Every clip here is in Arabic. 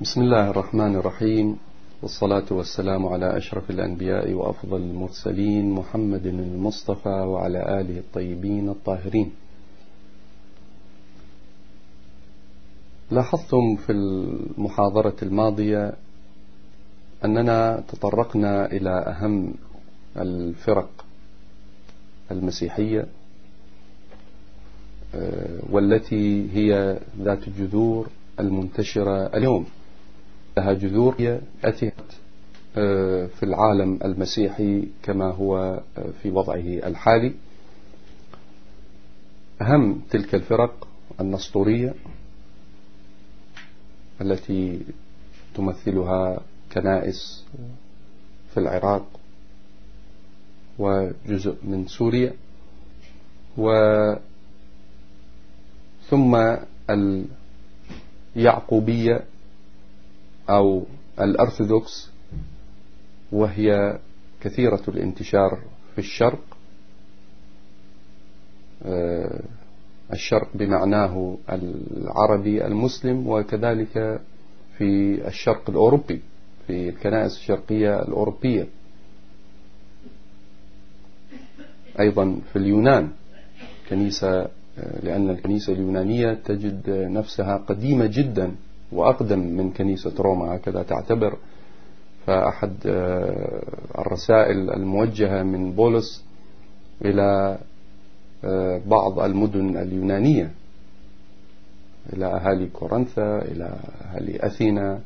بسم الله الرحمن الرحيم والصلاة والسلام على أشرف الأنبياء وأفضل المرسلين محمد المصطفى وعلى آله الطيبين الطاهرين. لاحظتم في المحاضرة الماضية أننا تطرقنا إلى أهم الفرق المسيحية آه، والتي هي ذات الجذور المنتشرة اليوم. لها جذور أتت آه، في العالم المسيحي كما هو آه، في وضعه الحالي. أهم تلك الفرق النسطورية التي تمثلها كنائس في العراق وجزء من سوريا. و ثم اليعقوبية أو الأرثوذكس وهي كثيرة الانتشار في الشرق آه، الشرق بمعناه العربي المسلم وكذلك في الشرق الأوروبي في الكنائس الشرقية الأوروبية. أيضا في اليونان كنيسة آه، لأن الكنيسة اليونانية تجد نفسها قديمة جدا. وأقدم من كنيسة روما هكذا تعتبر فأحد آه، الرسائل الموجهة من بولس إلى آه، بعض المدن اليونانية إلى أهالي كورنثا إلى أهالي أثينا.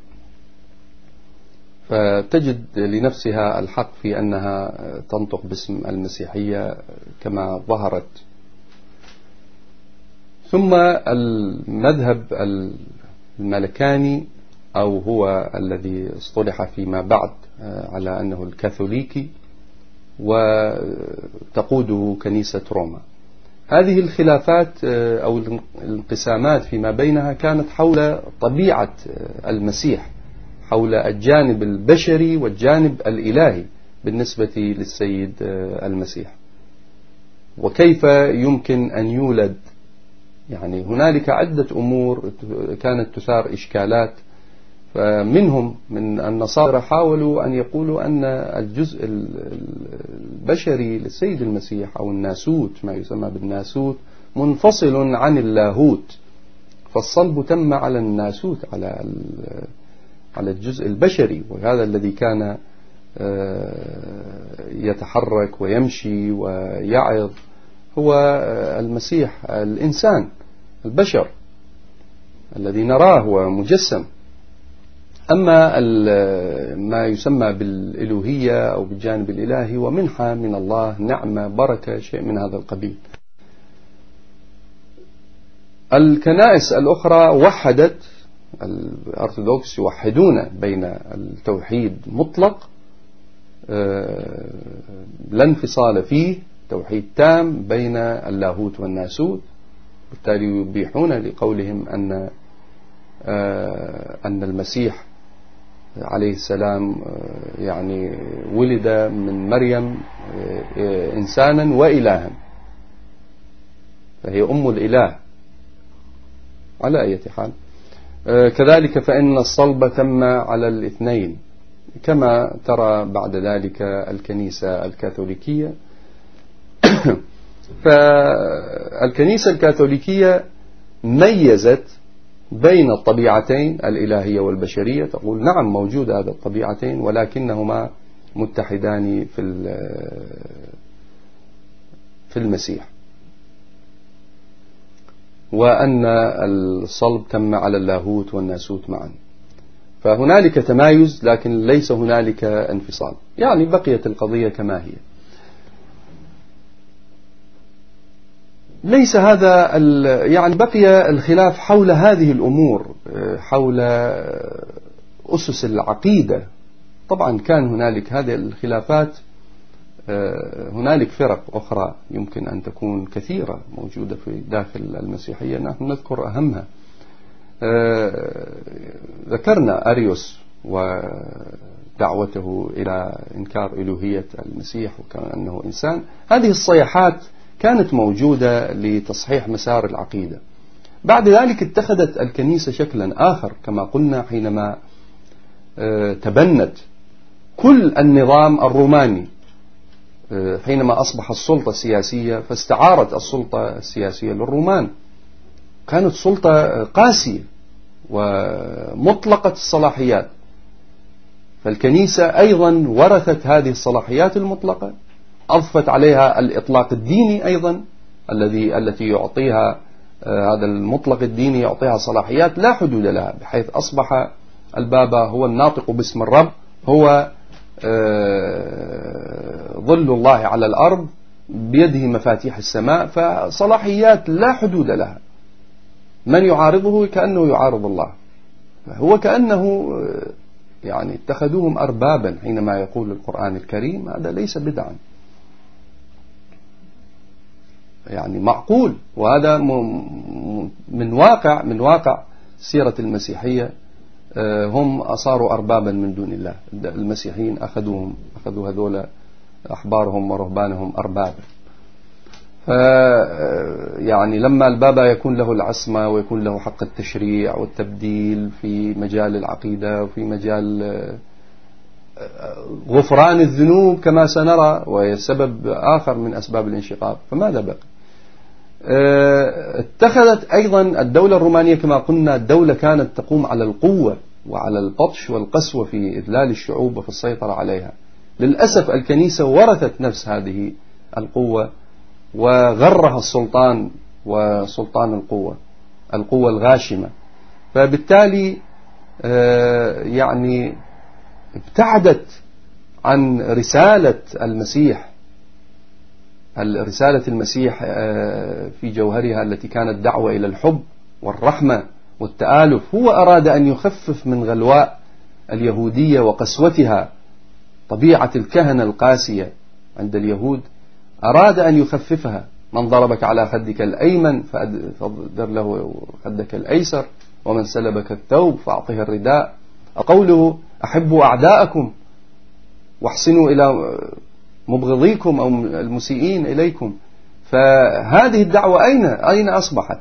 فتجد لنفسها الحق في أنها تنطق باسم المسيحية كما ظهرت. ثم المذهب الملكاني أو هو الذي اصطلح فيما بعد آه، على أنه الكاثوليكي وتقوده كنيسة روما. هذه الخلافات آه، أو الانقسامات فيما بينها كانت حول طبيعة آه، المسيح حول الجانب البشري والجانب الإلهي بالنسبة للسيد المسيح. وكيف يمكن أن يولد يعني هنالك عدة أمور كانت تثار إشكالات فمنهم من النصارى حاولوا أن يقولوا أن الجزء البشري للسيد المسيح أو الناسوت ما يسمى بالناسوت منفصل عن اللاهوت. فالصلب تم على الناسوت على على الجزء البشري وهذا الذي كان آه، يتحرك ويمشي ويعظ هو المسيح الإنسان. البشر الذي نراه ومجسم. أما ما يسمى بالإلوهية أو بالجانب الإلهي ومنحة من الله نعمة بركة شيء من هذا القبيل. الكنائس الأخرى وحدت الأرثوذكس يوحدون بين التوحيد مطلق آه، لا انفصال فيه توحيد تام بين اللاهوت والناسوت. بالتالي يبيحون لقولهم أن آه، أن المسيح عليه السلام آه، يعني ولد من مريم آه، إنسانا وإلها. فهي أم الإله. على أي حال. كذلك فإن الصلب تم على الاثنين. كما ترى بعد ذلك الكنيسة الكاثوليكية. فالكنيسة الكاثوليكية ميزت بين الطبيعتين الإلهية والبشرية تقول نعم موجود هذا الطبيعتين ولكنهما متحدان في في المسيح. وأن الصلب تم على اللاهوت والناسوت معا. فهنالك تمايز لكن ليس هنالك انفصال. يعني بقيت القضية كما هي. ليس هذا يعني بقي الخلاف حول هذه الأمور حول أسس العقيدة. طبعا كان هنالك هذه الخلافات هنالك فرق أخرى يمكن أن تكون كثيرة موجودة في داخل المسيحية نحن نذكر أهمها. ذكرنا أريوس ودعوته إلى إنكار إلوهية المسيح وكأنه إنسان. هذه الصيحات كانت موجودة لتصحيح مسار العقيدة. بعد ذلك اتخذت الكنيسة شكلا آخر كما قلنا حينما آه، تبنت كل النظام الروماني آه، حينما أصبح السلطة السياسية فاستعارت السلطة السياسية للرومان. كانت سلطة قاسية ومطلقة الصلاحيات. فالكنيسة أيضا ورثت هذه الصلاحيات المطلقة أضفت عليها الإطلاق الديني أيضا الذي التي يعطيها آه، هذا المطلق الديني يعطيها صلاحيات لا حدود لها بحيث أصبح البابا هو الناطق باسم الرب هو آه، ظل الله على الأرض بيده مفاتيح السماء فصلاحيات لا حدود لها. من يعارضه؟ كأنه يعارض الله. هو كأنه آه، يعني اتخذوهم أربابا حينما يقول القرآن الكريم هذا ليس بدعا. يعني معقول. وهذا من واقع من واقع سيرة المسيحية آه، هم صاروا أربابا من دون الله. المسيحيين أخذوهم أخذوا هذول أحبارهم ورهبانهم أربابا يعني لما البابا يكون له العصمة ويكون له حق التشريع والتبديل في مجال العقيدة وفي مجال آه، غفران الذنوب كما سنرى وهي سبب آخر من أسباب الانشقاق فماذا آه، اتخذت أيضا الدولة الرومانية كما قلنا الدولة كانت تقوم على القوة وعلى البطش والقسوة في إذلال الشعوب وفي السيطرة عليها. للأسف الكنيسة ورثت نفس هذه القوة وغرها السلطان وسلطان القوة القوة الغاشمة. فبالتالي آه، يعني ابتعدت عن رسالة المسيح رسالة المسيح آه، في جوهرها التي كانت دعوة إلى الحب والرحمة والتآلف هو أراد أن يخفف من غلواء اليهودية وقسوتها طبيعة الكهنة القاسية عند اليهود أراد أن يخففها. من ضربك على خدك الأيمن فأدر له خدك الأيسر ومن سلبك الثوب فأعطه الرداء. قوله أحبوا أعداءكم واحسنوا إلى مبغضيكم أو المسيئين إليكم. فهذه الدعوة أين؟ أين أصبحت؟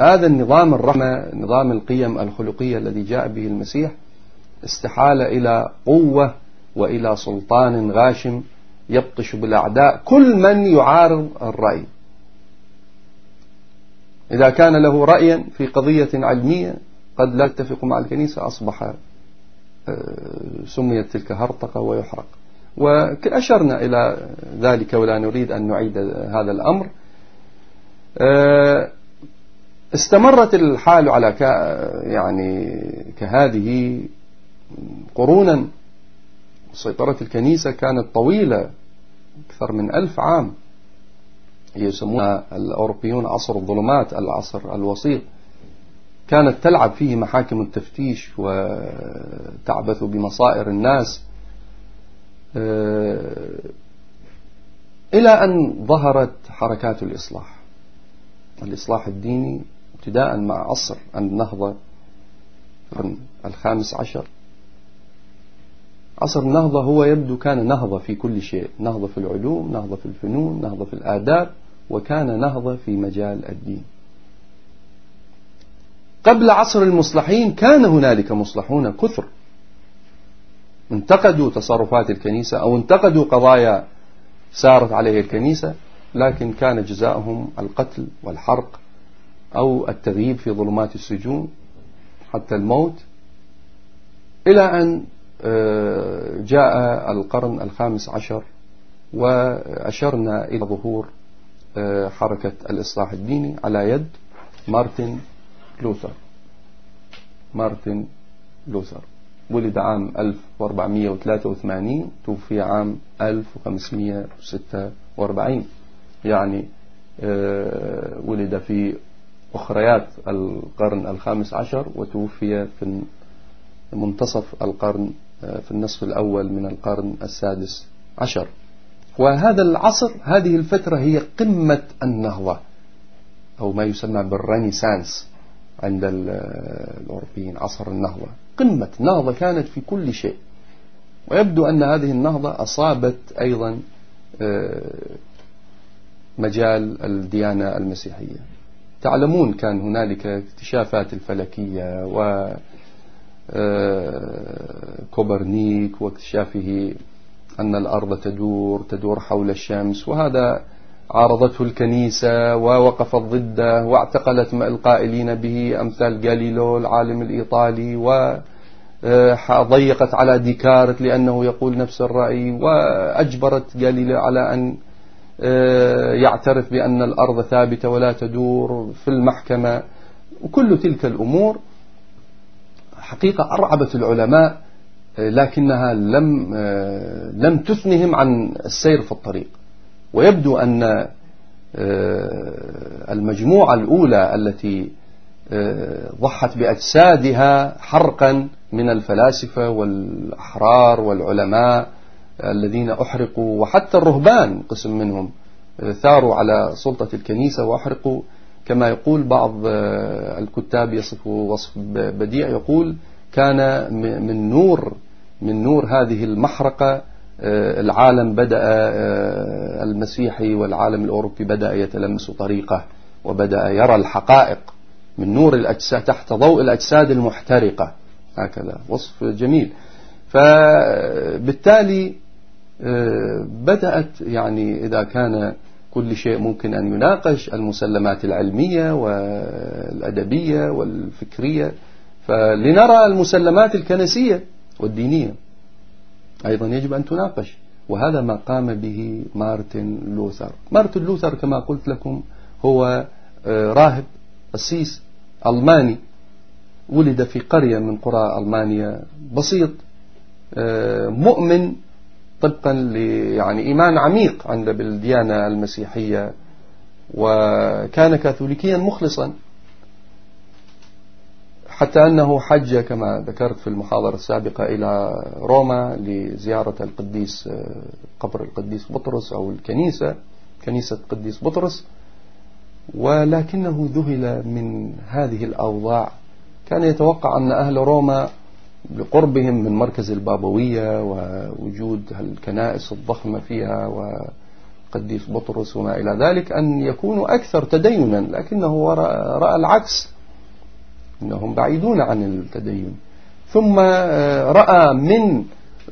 هذا النظام الرحمة نظام القيم الخلقية الذي جاء به المسيح استحال إلى قوة وإلى سلطان غاشم يبطش بالأعداء كل من يعارض الرأي. إذا كان له رأيا في قضية علمية قد لا يتفق مع الكنيسة أصبح آه، سميت تلك هرطقة ويحرق. وأشرنا إلى ذلك ولا نريد أن نعيد هذا الأمر. آه، استمرت الحال على يعني كهذه قرونا. سيطرة الكنيسة كانت طويلة أكثر من ألف عام. يسمونها الأوروبيون عصر الظلمات العصر الوسيط. كانت تلعب فيه محاكم التفتيش وتعبث بمصائر الناس. إلى أن ظهرت حركات الإصلاح. الإصلاح الديني ابتداء مع عصر النهضة الخامس عشر. عصر النهضة هو يبدو كان نهضة في كل شيء نهضة في العلوم نهضة في الفنون نهضة في الآداب وكان نهضة في مجال الدين. قبل عصر المصلحين كان هنالك مصلحون كثر. انتقدوا تصرفات الكنيسة أو انتقدوا قضايا سارت عليه الكنيسة لكن كان جزاؤهم القتل والحرق أو التغييب في ظلمات السجون حتى الموت. إلى أن آه، جاء القرن الخامس عشر وأشرنا إلى ظهور آه، حركة الإصلاح الديني على يد مارتن لوثر. مارتن لوثر. ولد عام 1483 توفي عام 1546 يعني آه، ولد في أخريات القرن الخامس عشر وتوفي في منتصف القرن آه، في النصف الأول من القرن السادس عشر. وهذا العصر هذه الفترة هي قمة النهضة أو ما يسمى بال Renaissance عند الأوروبيين عصر النهضة قمة نهضة كانت في كل شيء. ويبدو أن هذه النهضة أصابت أيضا آه، مجال الديانة المسيحية. تعلمون كان هنالك اكتشافات الفلكية و كوبرنيك واكتشافه أن الأرض تدور تدور حول الشمس وهذا عارضته الكنيسة ووقفت ضده واعتقلت القائلين به أمثال جاليلو العالم الإيطالي وضيقت على ديكارت لأنه يقول نفس الرأي وأجبرت جاليلو على أن آه، يعترف بأن الأرض ثابتة ولا تدور في المحكمة. وكل تلك الأمور حقيقة أرعبت العلماء آه، لكنها لم آه، لم تثنهم عن السير في الطريق. ويبدو أن آه، المجموعة الأولى التي ضحت بأجسادها حرقا من الفلاسفة والأحرار والعلماء الذين أحرقوا وحتى الرهبان قسم منهم ثاروا على سلطة الكنيسة وأحرقوا. كما يقول بعض آه، الكتاب يصفه وصف بديع يقول كان من نور من نور هذه المحرقة آه، العالم بدأ آه، المسيحي والعالم الأوروبي بدأ يتلمس طريقه وبدأ يرى الحقائق من نور الأجساد تحت ضوء الأجساد المحترقة. هكذا وصف جميل. فبالتالي بدأت يعني إذا كان كل شيء ممكن أن يناقش المسلمات العلمية والأدبية والفكرية فلنرى المسلمات الكنسية والدينية. أيضا يجب أن تناقش. وهذا ما قام به مارتن لوثر. مارتن لوثر كما قلت لكم هو آه، راهب قسيس ألماني. ولد في قرية من قرى ألمانيا. بسيط آه، مؤمن طبقا يعني إيمان عميق عند بالديانة المسيحية. وكان كاثوليكيا مخلصا. حتى أنه حج كما ذكرت في المحاضرة السابقة إلى روما لزيارة القديس قبر القديس بطرس أو الكنيسة كنيسة القديس بطرس. ولكنه ذهل من هذه الأوضاع. كان يتوقع أن أهل روما بقربهم من مركز البابوية ووجود الكنائس الضخمة فيها وقديس بطرس وما إلى ذلك أن يكونوا أكثر تدينا لكنه رأى العكس. أنهم بعيدون عن التدين. ثم آه، رأى من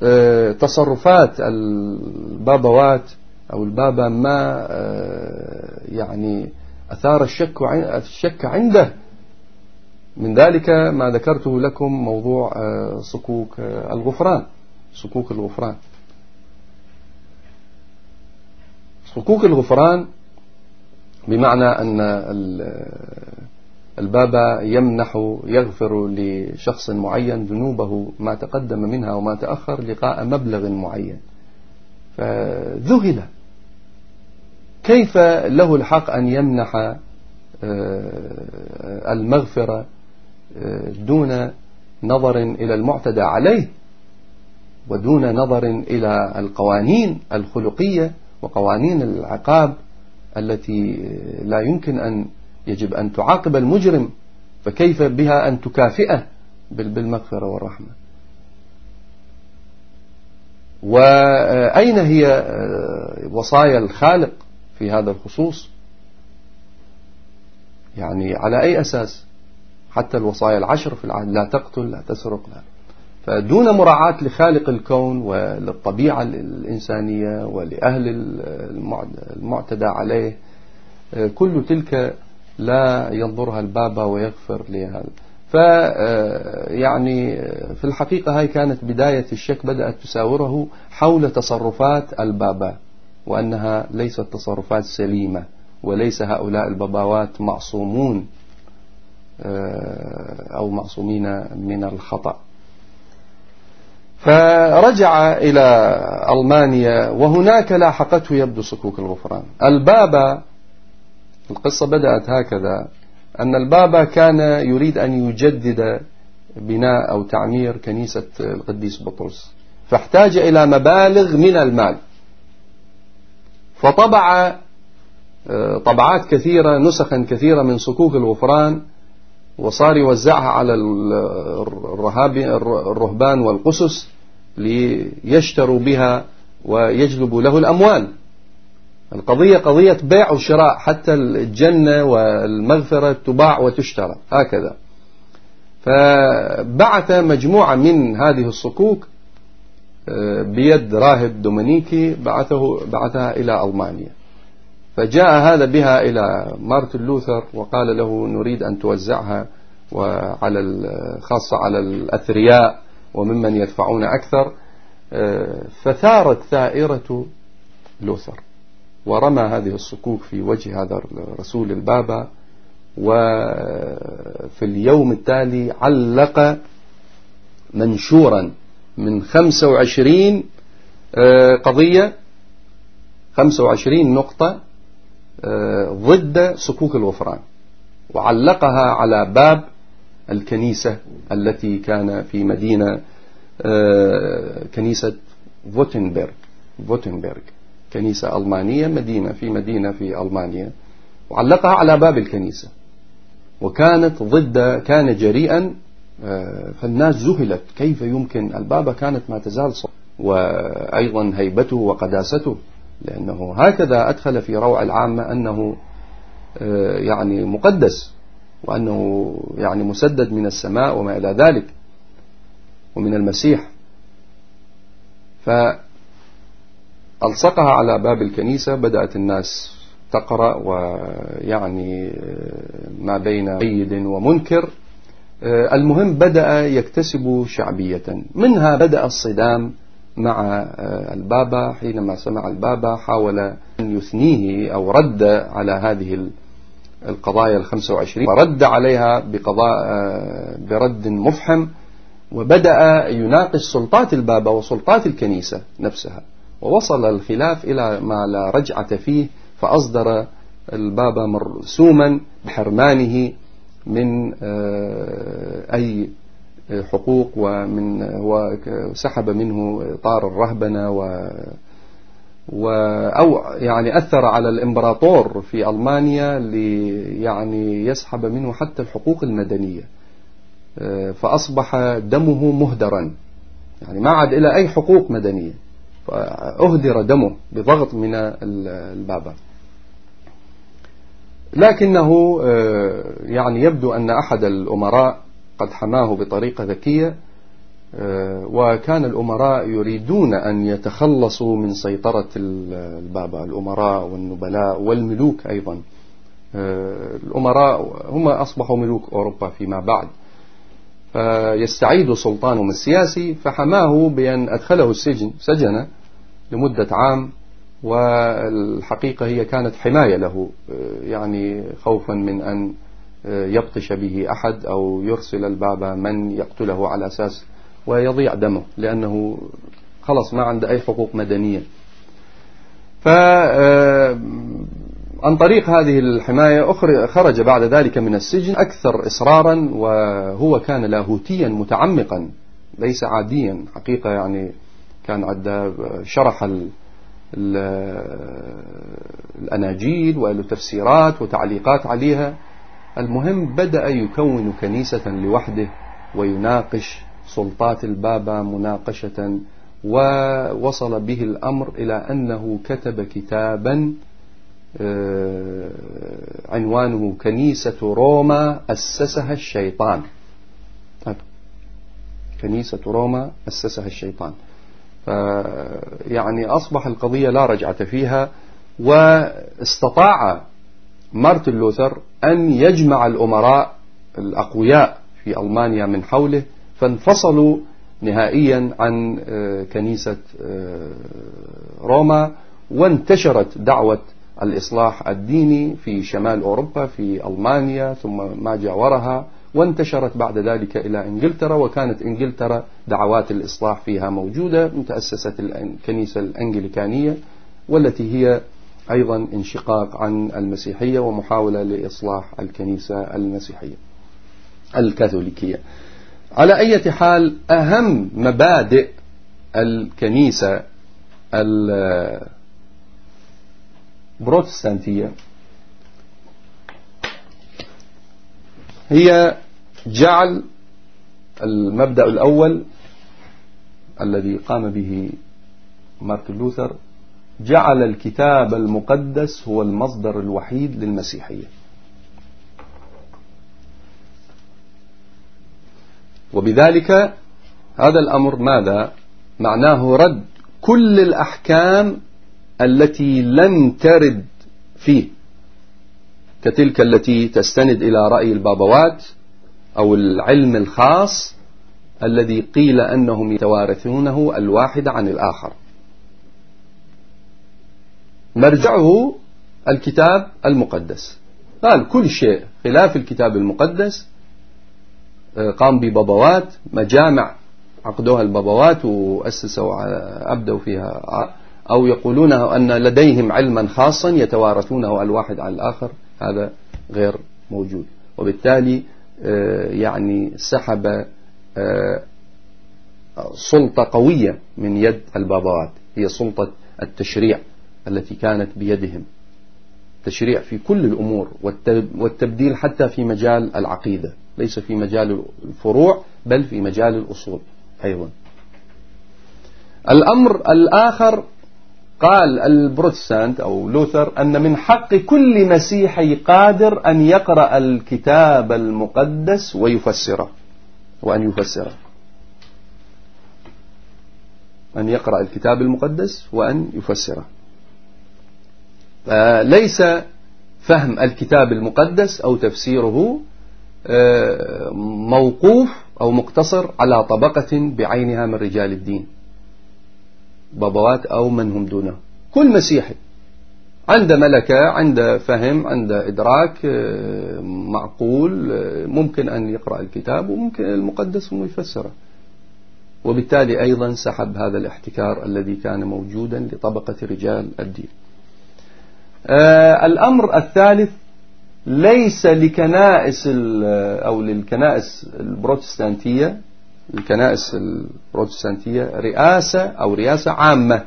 آه، تصرفات البابوات أو البابا ما آه، يعني أثار الشك الشك عنده. من ذلك ما ذكرته لكم موضوع صكوك الغفران. صكوك الغفران. صكوك الغفران بمعنى أن البابا يمنح يغفر لشخص معين ذنوبه ما تقدم منها وما تأخر لقاء مبلغ معين. فذهل. كيف له الحق أن يمنح آه، المغفرة دون نظر إلى المعتدى عليه ودون نظر إلى القوانين الخلقية وقوانين العقاب التي لا يمكن أن يجب أن تعاقب المجرم فكيف بها أن تكافئه بالمغفرة والرحمة؟ وأين هي وصايا الخالق في هذا الخصوص؟ يعني على أي أساس؟ حتى الوصايا العشر في العهد لا تقتل لا تسرق لا. فدون مراعاة لخالق الكون وللطبيعة الإنسانية ولأهل المعتدى عليه كل تلك لا ينظرها البابا ويغفر لهذا ف يعني في الحقيقة هاي كانت بداية الشك بدأت تساوره حول تصرفات البابا وأنها ليست تصرفات سليمة وليس هؤلاء الباباوات معصومون آه، أو معصومين من الخطأ. فرجع إلى ألمانيا وهناك لاحقته يبدو صكوك الغفران. البابا القصة بدأت هكذا. أن البابا كان يريد أن يجدد بناء أو تعمير كنيسة القديس بطرس فاحتاج إلى مبالغ من المال. فطبع آه، طبعات كثيرة نسخا كثيرة من صكوك الغفران وصار يوزعها على الرهبان والقسس ليشتروا بها ويجلبوا له الأموال. القضية قضية بيع وشراء حتى الجنة والمغفرة تباع وتشترى هكذا. فبعث مجموعة من هذه الصكوك آه، بيد راهب دومينيكي بعثه بعثها إلى ألمانيا. فجاء هذا بها إلى مارتن لوثر وقال له نريد أن توزعها وعلى خاصة على الأثرياء وممن يدفعون أكثر. آه، فثارت ثائرة لوثر. ورمى هذه الصكوك في وجه هذا الرسول البابا وفي اليوم التالي علق منشورا من 25 آه، قضية 25 نقطة آه، ضد صكوك الغفران وعلقها على باب الكنيسة التي كان في مدينة آه، كنيسة فوتنبرغ فوتنبرغ. كنيسة ألمانية مدينة في مدينة في ألمانيا وعلقها على باب الكنيسة. وكانت ضد كان جريئا آه، فالناس ذهلت كيف يمكن؟ البابا كانت ما تزال صح وأيضا هيبته وقداسته لأنه هكذا أدخل في روع العامة أنه آه، يعني مقدس وأنه يعني مسدد من السماء وما إلى ذلك ومن المسيح. فألصقها على باب الكنيسة بدأت الناس تقرأ ويعني آه، ما بين أيد ومنكر. آه، المهم بدأ يكتسب شعبية. منها بدأ الصدام مع آه، البابا. حينما سمع البابا حاول أن يثنيه أو رد على هذه القضايا الخمسة وعشرين. ورد عليها بقضاء برد مفحم. وبدأ يناقش سلطات البابا وسلطات الكنيسة نفسها. ووصل الخلاف إلى ما لا رجعة فيه فأصدر البابا مرسوما بحرمانه من آه، أي حقوق ومن هو سحب منه طار الرهبنة و و أو يعني أثر على الإمبراطور في ألمانيا لي يعني يسحب منه حتى الحقوق المدنية آه، فأصبح دمه مهدرا. يعني ما عاد إلى أي حقوق مدنية. فأهدر دمه بضغط من البابا. لكنه آه، يعني يبدو أن أحد الأمراء قد حماه بطريقة ذكية آه، وكان الأمراء يريدون أن يتخلصوا من سيطرة البابا الأمراء والنبلاء والملوك أيضا. الأمراء هم أصبحوا ملوك أوروبا فيما بعد. فيستعيد سلطانهم السياسي فحماه بأن أدخله السجن سجن لمدة عام والحقيقة هي كانت حماية له يعني خوفا من أن يبطش به أحد أو يرسل البابا من يقتله على أساس ويضيع دمه لأنه خلص ما عنده أي حقوق مدنية. ف عن طريق هذه الحماية خرج بعد ذلك من السجن أكثر إصرارا وهو كان لاهوتيا متعمقا ليس عاديا حقيقة يعني كان عند شرح ال الأناجيل وله تفسيرات وتعليقات عليها المهم بدأ يكون كنيسة لوحده ويناقش سلطات البابا مناقشة ووصل به الأمر إلى أنه كتب كتابا آه، عنوانه كنيسة روما أسسها الشيطان. كنيسة روما أسسها الشيطان يعني أصبح القضية لا رجعة فيها واستطاع مارتن لوثر أن يجمع الأمراء الأقوياء في ألمانيا من حوله فانفصلوا نهائيا عن آه، كنيسة آه، روما وانتشرت دعوة الإصلاح الديني في شمال أوروبا في ألمانيا ثم ما جاورها. وانتشرت بعد ذلك إلى إنجلترا وكانت إنجلترا دعوات الإصلاح فيها موجودة تأسست الكنيسة الأنجليكانية والتي هي أيضا انشقاق عن المسيحية ومحاولة لإصلاح الكنيسة المسيحية الكاثوليكية. على أي حال أهم مبادئ الكنيسة بروتستانتية هي جعل المبدأ الأول الذي قام به مارتن لوثر جعل الكتاب المقدس هو المصدر الوحيد للمسيحية. وبذلك هذا الأمر ماذا؟ معناه رد كل الأحكام التي لم ترد فيه. كتلك التي تستند إلى رأي البابوات أو العلم الخاص الذي قيل أنهم يتوارثونه الواحد عن الآخر. مرجعه الكتاب المقدس. قال كل شيء خلاف الكتاب المقدس آه، قام ببابوات مجامع عقدوها البابوات وأسسوا أبدوا فيها أو يقولون أن لديهم علما خاصا يتوارثونه الواحد عن الآخر. هذا غير موجود. وبالتالي آه، يعني سحب آه، سلطة قوية من يد البابوات هي سلطة التشريع التي كانت بيدهم. تشريع في كل الأمور والتبديل حتى في مجال العقيدة. ليس في مجال الفروع بل في مجال الأصول أيضا. الأمر الآخر قال البروتستانت أو لوثر أن من حق كل مسيحي قادر أن يقرأ الكتاب المقدس ويفسره وأن يفسره. أن يقرأ الكتاب المقدس وأن يفسره. ليس فهم الكتاب المقدس أو تفسيره آه، موقوف أو مقتصر على طبقة بعينها من رجال الدين. بابوات أو من هم دونه. كل مسيحي. عنده ملكة عنده فهم عنده إدراك آه، معقول آه، ممكن أن يقرأ الكتاب وممكن المقدس أنه يفسره. وبالتالي أيضا سحب هذا الاحتكار الذي كان موجودا لطبقة رجال الدين. آه الأمر الثالث ليس لكنائس أو للكنائس البروتستانتية الكنائس البروتستانتية رئاسة أو رئاسة عامة.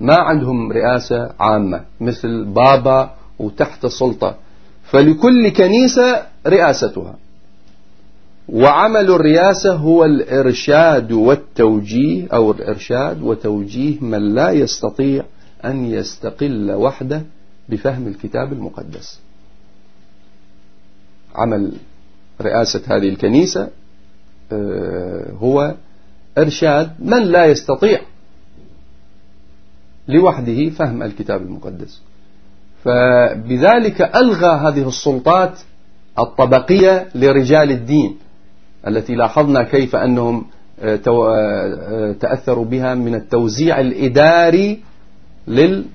ما عندهم رئاسة عامة مثل بابا وتحت سلطة فلكل كنيسة رئاستها. وعمل الرئاسة هو الإرشاد والتوجيه أو الإرشاد وتوجيه من لا يستطيع أن يستقل وحده بفهم الكتاب المقدس. عمل رئاسة هذه الكنيسة هو إرشاد من لا يستطيع لوحده فهم الكتاب المقدس. فبذلك ألغى هذه السلطات الطبقية لرجال الدين التي لاحظنا كيف أنهم آه، آه، تأثروا بها من التوزيع الإداري للروماني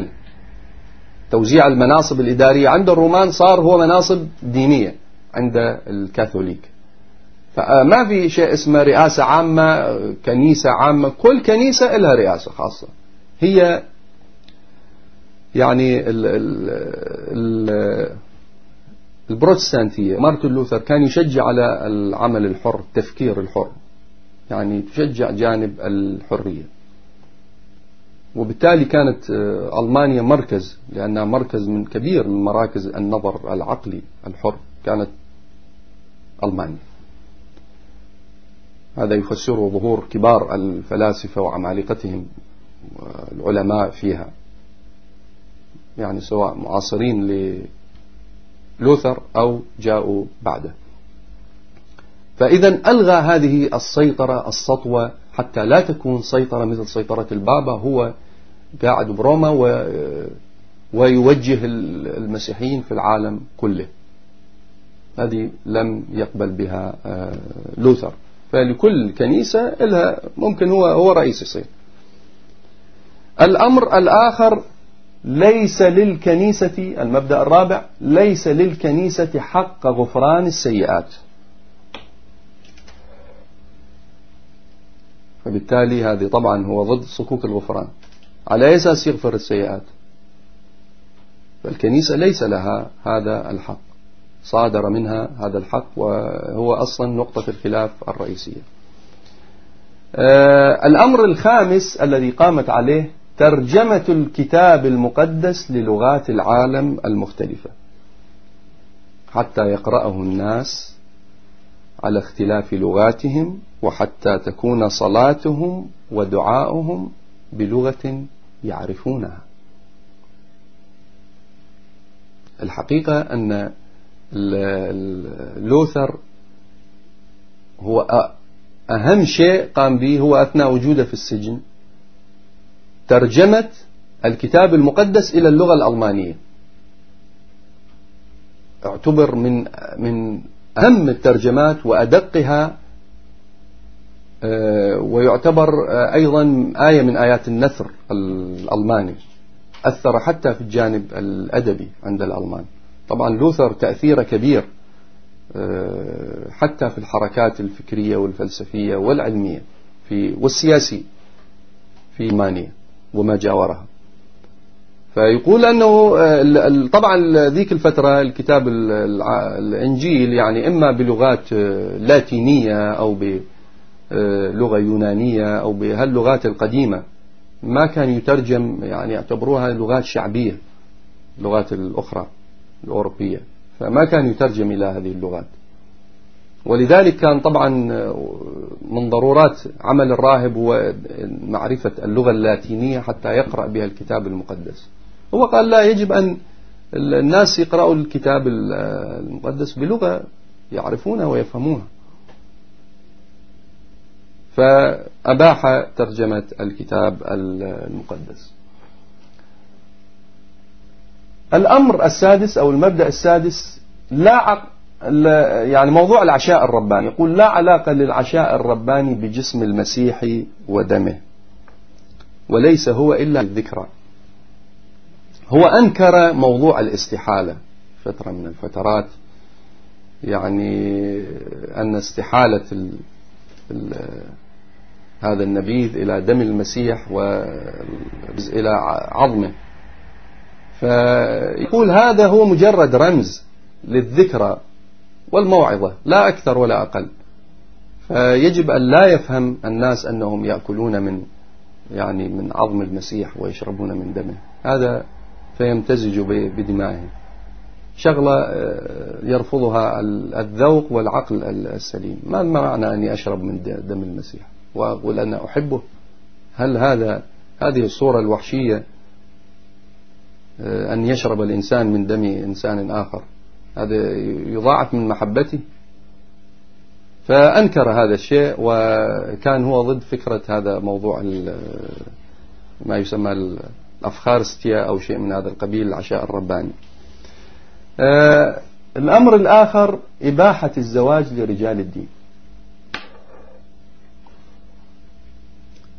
آه، توزيع المناصب الإدارية. عند الرومان صار هو مناصب دينية. عند الكاثوليك. فما في شيء اسمه رئاسة عامة كنيسة عامة كل كنيسة لها رئاسة خاصة. هي يعني ال ال ال البروتستانتية. مارتن لوثر كان يشجع على العمل الحر التفكير الحر. يعني تشجع جانب الحرية. وبالتالي كانت آه، ألمانيا مركز لأنها مركز من كبير من مراكز النظر العقلي الحر. كانت ألمانيا هذا يفسره ظهور كبار الفلاسفة وعمالقتهم العلماء فيها. يعني سواء معاصرين للوثر أو جاءوا بعده. فإذا ألغى هذه السيطرة السطوة حتى لا تكون سيطرة مثل سيطرة البابا هو قاعد بروما ويوجه المسيحيين في العالم كله. هذه لم يقبل بها آه، لوثر. فلكل كنيسة لها ممكن هو هو رئيس يصير الأمر الآخر ليس للكنيسة المبدأ الرابع ليس للكنيسة حق غفران السيئات. فبالتالي هذه طبعا هو ضد صكوك الغفران. على أساس يغفر السيئات؟ فالكنيسة ليس لها هذا الحق. صادر منها هذا الحق وهو أصلا نقطة الخلاف الرئيسية. آه الأمر الخامس الذي قامت عليه ترجمة الكتاب المقدس للغات العالم المختلفة حتى يقرأه الناس على اختلاف لغاتهم وحتى تكون صلاتهم ودعاؤهم بلغة يعرفونها. الحقيقة أن لوثر هو أهم شيء قام به هو أثناء وجوده في السجن. ترجمة الكتاب المقدس إلى اللغة الألمانية. اعتبر من من أهم الترجمات وأدقها آه، ويعتبر آه، أيضا آية من آيات النثر الألماني. أثر حتى في الجانب الأدبي عند الألمان. طبعا لوثر تأثيره كبير آه، حتى في الحركات الفكرية والفلسفية والعلمية في والسياسي في إيمانيا وما جاورها. فيقول أنه آه، طبعا ذيك الفترة الكتاب الإنجيل يعني إما بلغات آه، لاتينية أو بلغة يونانية أو بهاللغات القديمة ما كان يترجم يعني يعتبروها لغات شعبية اللغات الأخرى. الأوروبية. فما كان يترجم إلى هذه اللغات. ولذلك كان طبعا من ضرورات عمل الراهب هو معرفة اللغة اللاتينية حتى يقرأ بها الكتاب المقدس. هو قال لا يجب أن الناس يقرأوا الكتاب المقدس بلغة يعرفونها ويفهموها. فأباح ترجمة الكتاب المقدس. الأمر السادس أو المبدأ السادس لا. يعني موضوع العشاء الرباني. يقول لا علاقة للعشاء الرباني بجسم المسيح ودمه. وليس هو إلا الذكرى هو أنكر موضوع الاستحالة. فترة من الفترات يعني أن استحالة ال ال هذا النبيذ إلى دم المسيح وإلى عظمه. فيقول هذا هو مجرد رمز للذكرى والموعظة لا أكثر ولا أقل. فيجب أن لا يفهم الناس أنهم يأكلون من يعني من عظم المسيح ويشربون من دمه. هذا فيمتزج بدمائهم شغلة آه، يرفضها الذوق والعقل السليم. ما معنى أني أشرب من دم المسيح؟ وأقول أنا أحبه؟ هل هذا هذه الصورة الوحشية أن يشرب الإنسان من دم إنسان آخر. هذا يضاعف من محبته. فأنكر هذا الشيء وكان هو ضد فكرة هذا موضوع ما يسمى الأفخارستيا أو شيء من هذا القبيل العشاء الرباني. آه، الأمر الآخر إباحة الزواج لرجال الدين.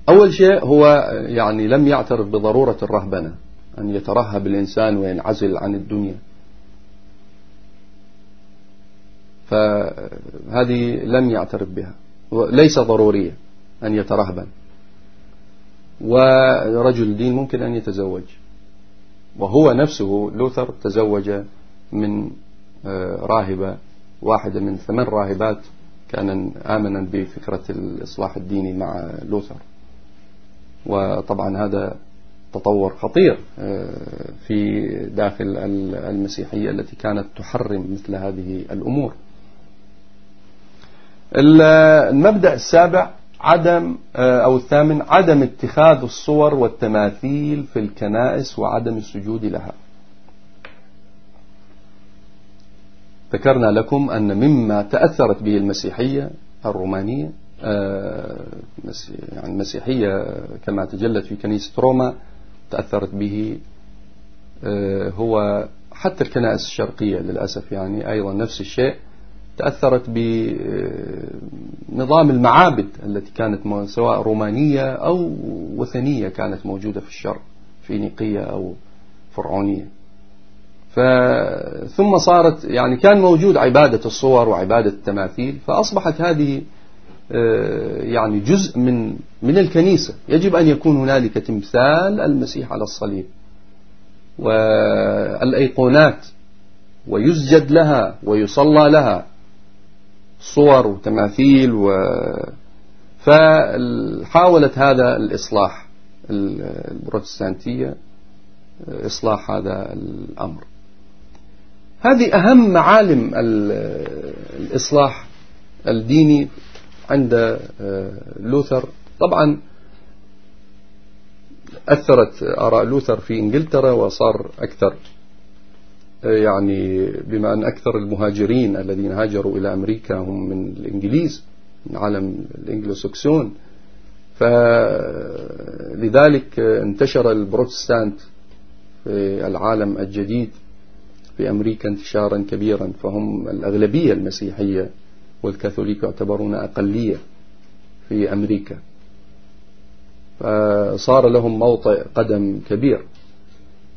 أول شيء هو يعني لم يعترف بضرورة الرهبنة. أن يترهب الإنسان وينعزل عن الدنيا. فهذه لم يعترف بها ليس ضرورية أن يترهبن. ورجل دين ممكن أن يتزوج. وهو نفسه لوثر تزوج من آه، راهبة واحدة من ثمان راهبات كان آمنا بفكرة الإصلاح الديني مع لوثر. وطبعا هذا تطور خطير آه، في داخل المسيحية التي كانت تحرم مثل هذه الأمور. المبدأ السابع عدم آه، أو الثامن عدم اتخاذ الصور والتماثيل في الكنائس وعدم السجود لها. ذكرنا لكم أن مما تأثرت به المسيحية الرومانية آه، يعني المسيحية كما تجلت في كنيسة روما تأثرت به آه، هو حتى الكنائس الشرقية للأسف يعني أيضا نفس الشيء تأثرت بنظام المعابد التي كانت سواء رومانية أو وثنية كانت موجودة في الشرق فينيقية أو فرعونية. ثم صارت يعني كان موجود عبادة الصور وعبادة التماثيل فأصبحت هذه آه، يعني جزء من من الكنيسة. يجب أن يكون هنالك تمثال المسيح على الصليب. والأيقونات ويسجد لها ويصلى لها. صور وتماثيل و فحاولت هذا الإصلاح البروتستانتية إصلاح هذا الأمر. هذه أهم معالم الإصلاح الديني عند آه، لوثر. طبعا أثرت آراء لوثر في إنجلترا وصار أكثر يعني بما أن أكثر المهاجرين الذين هاجروا إلى أمريكا هم من الإنجليز من عالم الإنجلوسكسون فلذلك انتشر البروتستانت في العالم الجديد في أمريكا انتشارا كبيرا فهم الأغلبية المسيحية والكاثوليك يعتبرون أقلية في أمريكا. فصار لهم موطئ قدم كبير.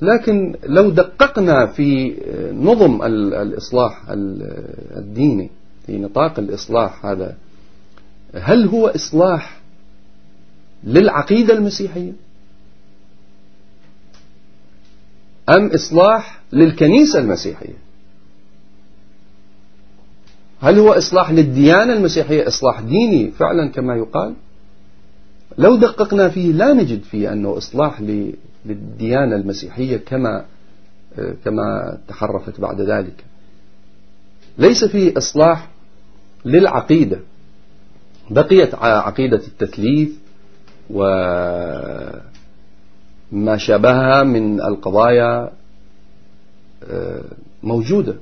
لكن لو دققنا في نظم الإصلاح الديني في نطاق الإصلاح هذا هل هو إصلاح للعقيدة المسيحية؟ أم إصلاح للكنيسة المسيحية؟ هل هو إصلاح للديانة المسيحية إصلاح ديني فعلا كما يقال؟ لو دققنا فيه لا نجد فيه أنه إصلاح للديانة المسيحية كما كما تحرفت بعد ذلك. ليس فيه إصلاح للعقيدة. بقيت عقيدة التثليث وما شابهها من القضايا آه، موجودة.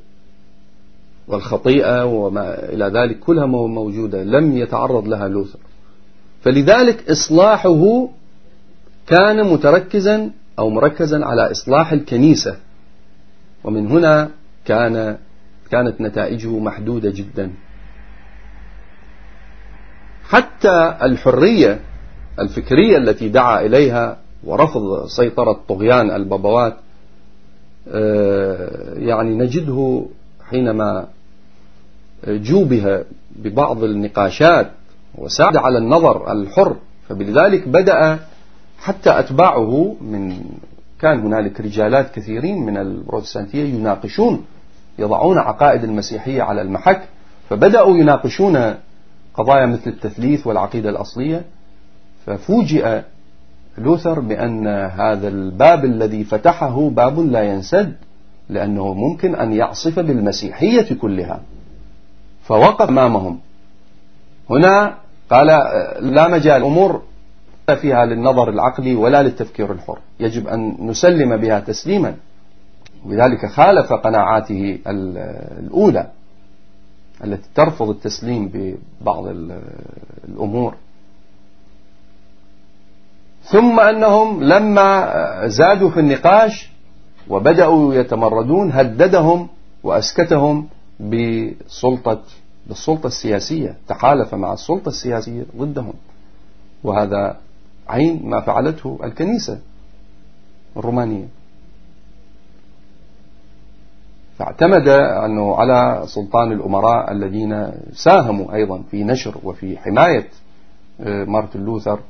والخطيئة وما إلى ذلك كلها موجودة لم يتعرض لها لوثر. فلذلك إصلاحه كان متركزا أو مركزا على إصلاح الكنيسة. ومن هنا كان كانت نتائجه محدودة جدا. حتى الحرية الفكرية التي دعا إليها ورفض سيطرة طغيان البابوات آه، يعني نجده حينما جوبها ببعض النقاشات وساعد على النظر الحر فبلذلك بدأ حتى أتباعه من كان هنالك رجالات كثيرين من البروتستانتية يناقشون يضعون عقائد المسيحية على المحك فبدأوا يناقشون قضايا مثل التثليث والعقيدة الأصلية ففوجئ لوثر بأن هذا الباب الذي فتحه باب لا ينسد لأنه ممكن أن يعصف بالمسيحية كلها. فوقف أمامهم. هنا قال لا مجال. أمور فيها للنظر العقلي ولا للتفكير الحر. يجب أن نسلم بها تسليما. ولذلك خالف قناعاته الأولى التي ترفض التسليم ببعض الأمور. ثم أنهم لما زادوا في النقاش وبدأوا يتمردون هددهم وأسكتهم بسلطة بالسلطة السياسية تحالف مع السلطة السياسية ضدهم. وهذا عين ما فعلته الكنيسة الرومانية. فاعتمد أنه على سلطان الأمراء الذين ساهموا أيضا في نشر وفي حماية آه، مارتن لوثر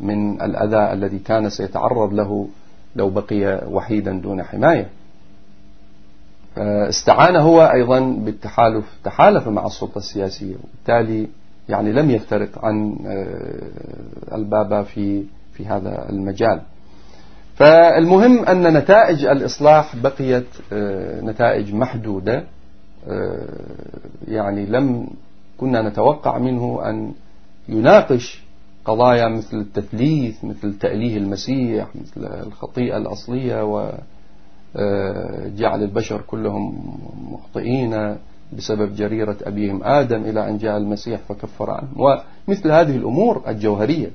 من الأذى الذي كان سيتعرض له لو بقي وحيدا دون حماية. استعان هو أيضا بالتحالف تحالف مع السلطة السياسية. وبالتالي يعني لم يفترق عن آه، البابا في في هذا المجال. فالمهم أن نتائج الإصلاح بقيت آه، نتائج محدودة. آه، يعني لم كنا نتوقع منه أن يناقش قضايا مثل التثليث مثل تأليه المسيح مثل الخطيئة الأصلية وجعل البشر كلهم مخطئين بسبب جريرة أبيهم آدم إلى أن جاء المسيح فكفر عنهم. ومثل هذه الأمور الجوهرية.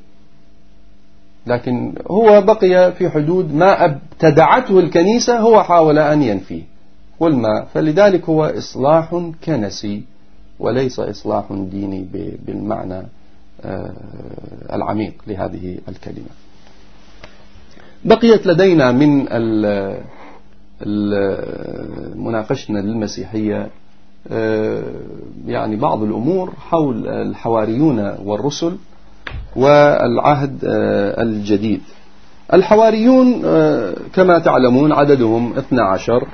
لكن هو بقي في حدود ما ابتدعته الكنيسة هو حاول أن ينفيه. والما فلذلك هو إصلاح كنسي وليس إصلاح ديني بالمعنى آه، العميق لهذه الكلمة. بقيت لدينا من مناقشتنا للمسيحية آه، يعني بعض الأمور حول الحواريون والرسل والعهد آه، الجديد. الحواريون كما تعلمون عددهم 12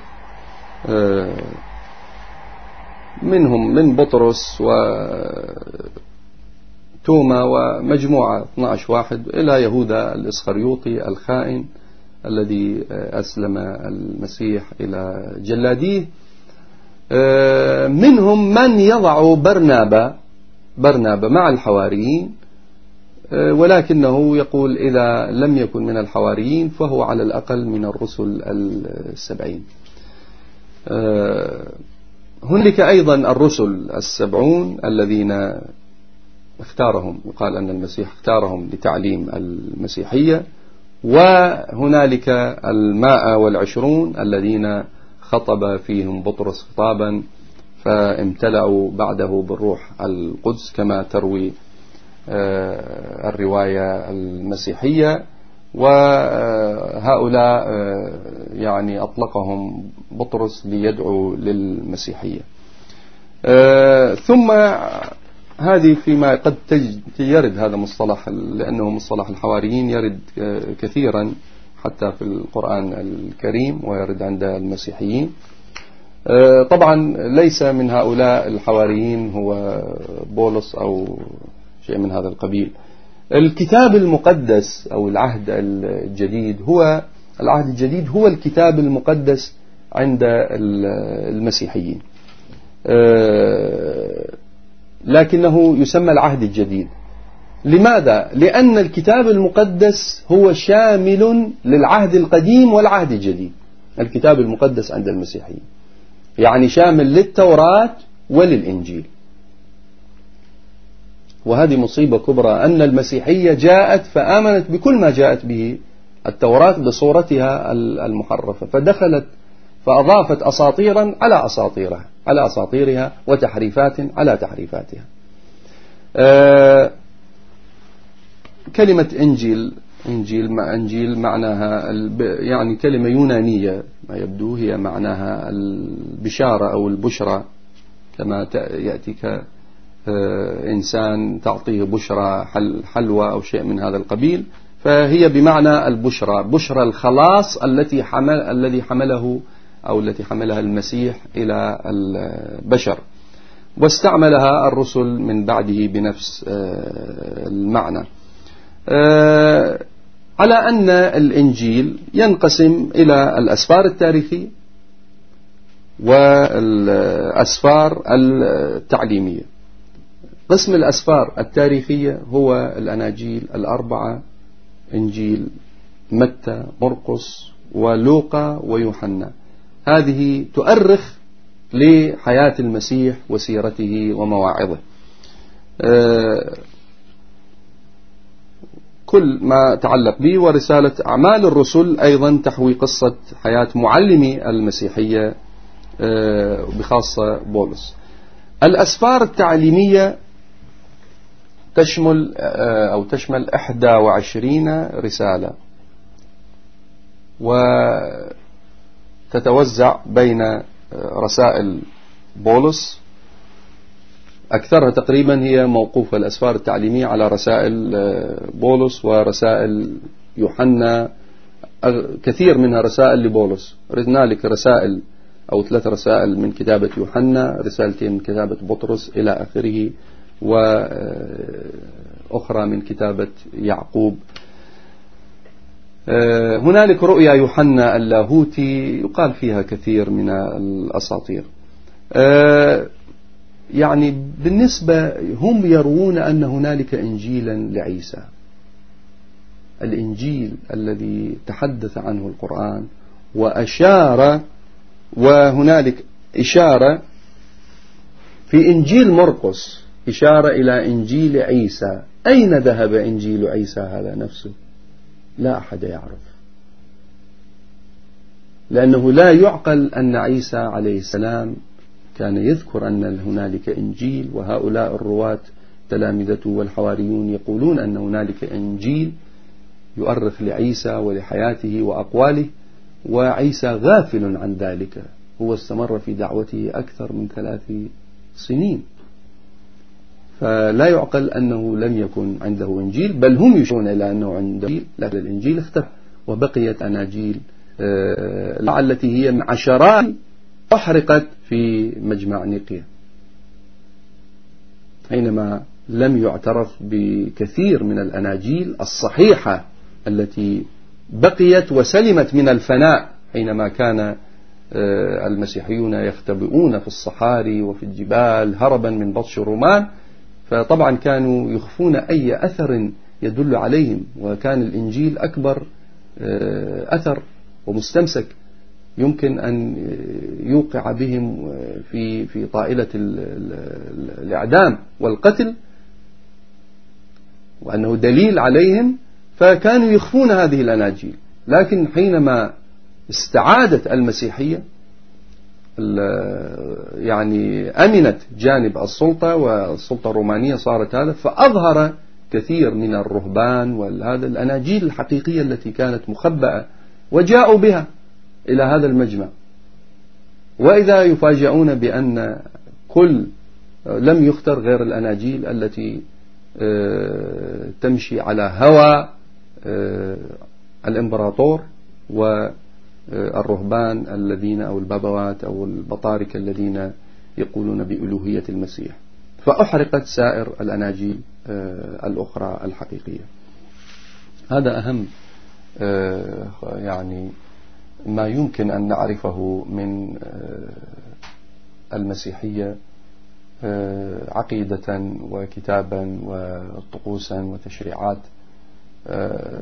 منهم من بطرس و توما ومجموعة 12 واحد إلى يهوذا الإسخريوطي الخائن. الذي أسلم المسيح إلى جلاديه. منهم من يضع برنابا برنابا مع الحواريين ولكنه يقول إذا لم يكن من الحواريين فهو على الأقل من الرسل السبعين. هناك أيضا الرسل السبعون الذين اختارهم يقال أن المسيح اختارهم لتعليم المسيحية. وهنالك الماء والعشرون الذين خطب فيهم بطرس خطابا فامتلأوا بعده بالروح القدس كما تروي آه، الرواية المسيحية. وهؤلاء آه، يعني أطلقهم بطرس ليدعوا للمسيحية. آه، ثم هذه فيما قد يرد هذا مصطلح لأنه مصطلح الحواريين يرد كثيرا حتى في القرآن الكريم ويرد عند المسيحيين. طبعا ليس من هؤلاء الحواريين هو بولس أو شيء من هذا القبيل. الكتاب المقدس أو العهد الجديد هو العهد الجديد هو الكتاب المقدس عند المسيحيين. آه، لكنه يسمى العهد الجديد. لماذا؟ لأن الكتاب المقدس هو شامل للعهد القديم والعهد الجديد. الكتاب المقدس عند المسيحيين. يعني شامل للتوراة وللإنجيل. وهذه مصيبة كبرى أن المسيحية جاءت فآمنت بكل ما جاءت به التوراة بصورتها المحرفة. فدخلت فأضافت أساطيرا على أساطيرها. على أساطيرها وتحريفات على تحريفاتها. آه، كلمة إنجيل إنجيل مع إنجيل معناها يعني كلمة يونانية ما يبدو هي معناها البشارة أو البشرى كما يأتيك آه، إنسان تعطيه بشرى حل حلوى أو شيء من هذا القبيل فهي بمعنى البشرى بشرى الخلاص التي حمل الذي حمله أو التي حملها المسيح إلى البشر. واستعملها الرسل من بعده بنفس آه، المعنى. آه، على أن الإنجيل ينقسم إلى الأسفار التاريخية والأسفار التعليمية. قسم الأسفار التاريخية هو الأناجيل الأربعة إنجيل متى مرقس ولوقا ويوحنا. هذه تؤرخ لحياة المسيح وسيرته ومواعظه. آه، كل ما تعلق به ورسالة أعمال الرسل أيضا تحوي قصة حياة معلمي المسيحية آه، بخاصة بولس. الأسفار التعليمية تشمل آه، أو تشمل 21 رسالة وتتوزع بين آه، رسائل بولس. أكثرها تقريبا هي موقوفة الأسفار التعليمية على رسائل آه، بولس ورسائل يوحنا. كثير منها رسائل لبولس. هنالك رسائل أو ثلاث رسائل من كتابة يوحنا رسالتين من كتابة بطرس إلى آخره وأخرى من كتابة يعقوب. آه، هنالك رؤيا يوحنا اللاهوتي يقال فيها كثير من الأساطير. آه، يعني بالنسبة هم يروون أن هنالك إنجيلا لعيسى. الإنجيل الذي تحدث عنه القرآن وأشار وهنالك إشارة في إنجيل مرقس إشارة إلى إنجيل عيسى. أين ذهب إنجيل عيسى هذا نفسه؟ لا أحد يعرف. لأنه لا يعقل أن عيسى عليه السلام كان يذكر أن هنالك إنجيل وهؤلاء الرواة تلامذته والحواريون يقولون أن هنالك إنجيل يؤرخ لعيسى ولحياته وأقواله وعيسى غافل عن ذلك. هو استمر في دعوته أكثر من ثلاث سنين. فلا يعقل أنه لم يكن عنده إنجيل بل هم يشون إلى أنه عنده إنجيل لكن الإنجيل اختفى وبقيت أناجيل آه، التي هي من عشرات أحرقت في مجمع نيقيا. حينما لم يعترف بكثير من الأناجيل الصحيحة التي بقيت وسلمت من الفناء حينما كان آه، المسيحيون يختبئون في الصحاري وفي الجبال هربا من بطش الرومان فطبعا كانوا يخفون أي أثر يدل عليهم وكان الإنجيل أكبر أثر ومستمسك يمكن أن يوقع بهم في في طائلة الإعدام والقتل وأنه دليل عليهم فكانوا يخفون هذه الأناجيل. لكن حينما استعادت المسيحية يعني أمنت جانب السلطة والسلطة الرومانية صارت هذا فأظهر كثير من الرهبان وهذا الأناجيل الحقيقية التي كانت مخبأة وجاءوا بها إلى هذا المجمع. وإذا يفاجئون بأن كل لم يختر غير الأناجيل التي آه، تمشي على هوى آه، الإمبراطور والرهبان الذين أو البابوات أو البطاركة الذين يقولون بألوهية المسيح. فأحرقت سائر الأناجيل آه، الأخرى الحقيقية. هذا أهم يعني ما يمكن أن نعرفه من المسيحية آه، عقيدة وكتابا وطقوسا وتشريعات آه،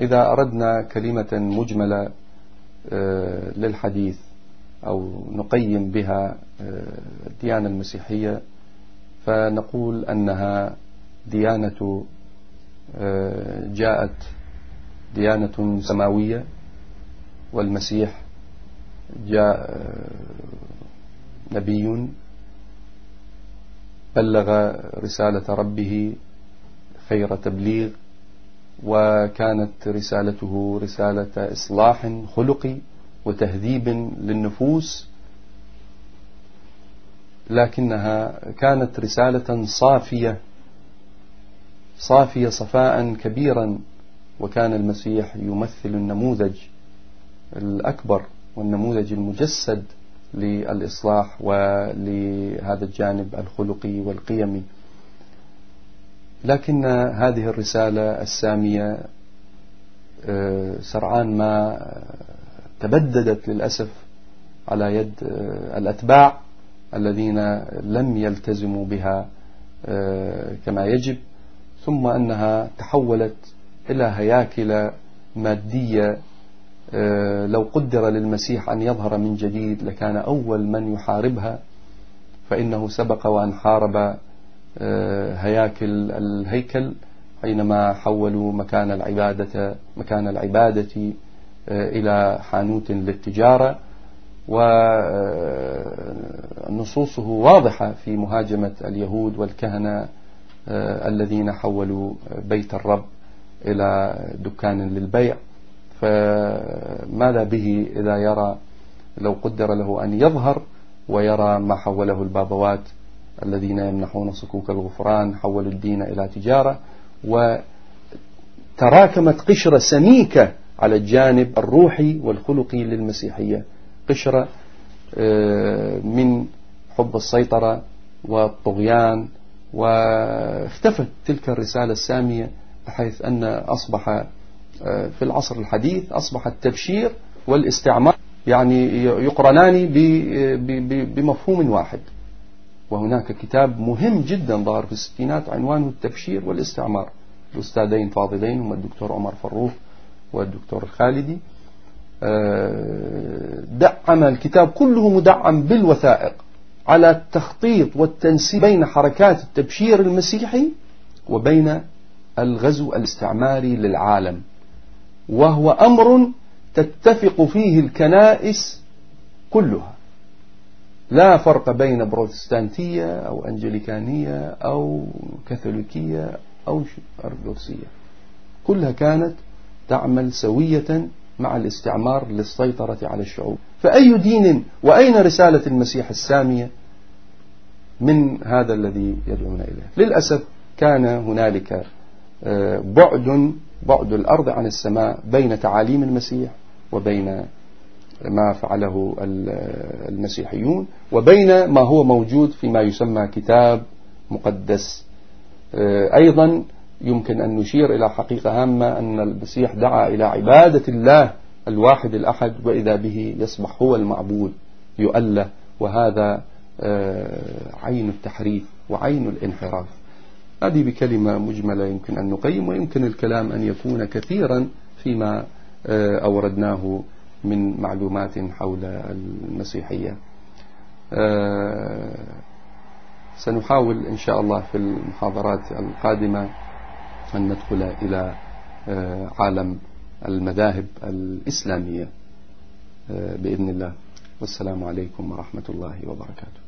إذا أردنا كلمة مجملة آه، للحديث أو نقيم بها الديانة المسيحية فنقول أنها ديانة جاءت ديانة سماوية والمسيح جاء نبي بلغ رسالة ربه خير تبليغ. وكانت رسالته رسالة إصلاح خلقي وتهذيب للنفوس لكنها كانت رسالة صافية صافية صفاء كبيرا وكان المسيح يمثل النموذج الأكبر والنموذج المجسد للإصلاح ولهذا الجانب الخلقي والقيمي. لكن هذه الرسالة السامية آه، سرعان ما تبددت للأسف على يد آه، الأتباع الذين لم يلتزموا بها آه، كما يجب ثم أنها تحولت إلى هياكل مادية لو قدر للمسيح أن يظهر من جديد لكان أول من يحاربها فإنه سبق وأن حارب هياكل الهيكل حينما حولوا مكان العبادة مكان العبادة آه، إلى حانوت للتجارة. ونصوصه واضحة في مهاجمة اليهود والكهنة الذين حولوا بيت الرب إلى دكان للبيع. فماذا به إذا يرى لو قدر له أن يظهر ويرى ما حوله البابوات الذين يمنحون صكوك الغفران حولوا الدين إلى تجارة. وتراكمت قشرة سميكة على الجانب الروحي والخلقي للمسيحية. قشرة آه، من حب السيطرة والطغيان. واختفت تلك الرسالة السامية بحيث أن أصبح في العصر الحديث أصبح التبشير والاستعمار يعني يقرنان بمفهوم واحد. وهناك كتاب مهم جدا ظهر في الستينات عنوانه التبشير والاستعمار. الأستاذين فاضلين هم الدكتور عمر فروف والدكتور الخالدي آه، دعم الكتاب كله مدعم بالوثائق على التخطيط والتنسيق بين حركات التبشير المسيحي وبين الغزو الاستعماري للعالم. وهو أمر تتفق فيه الكنائس كلها. لا فرق بين بروتستانتية أو أنجليكانية أو كاثوليكية أو أرثوذكسية. كلها كانت تعمل سوية مع الاستعمار للسيطرة على الشعوب. فأي دين وأين رسالة المسيح السامية من هذا الذي يدعون إليه؟ للأسف كان هنالك آه، بعد بعد الأرض عن السماء بين تعاليم المسيح وبين ما فعله المسيحيون وبين ما هو موجود فيما يسمى كتاب مقدس. آه، أيضا يمكن أن نشير إلى حقيقة هامة أن المسيح دعا إلى عبادة الله الواحد الأحد وإذا به يصبح هو المعبود يؤله. وهذا آه، عين التحريف وعين الانحراف. هذه بكلمة مجملة يمكن أن نقيم ويمكن الكلام أن يكون كثيرا فيما آه، أوردناه من معلومات حول المسيحية. آه، سنحاول إن شاء الله في المحاضرات القادمة أن ندخل إلى آه، عالم المذاهب الإسلامية بإذن الله. والسلام عليكم ورحمة الله وبركاته.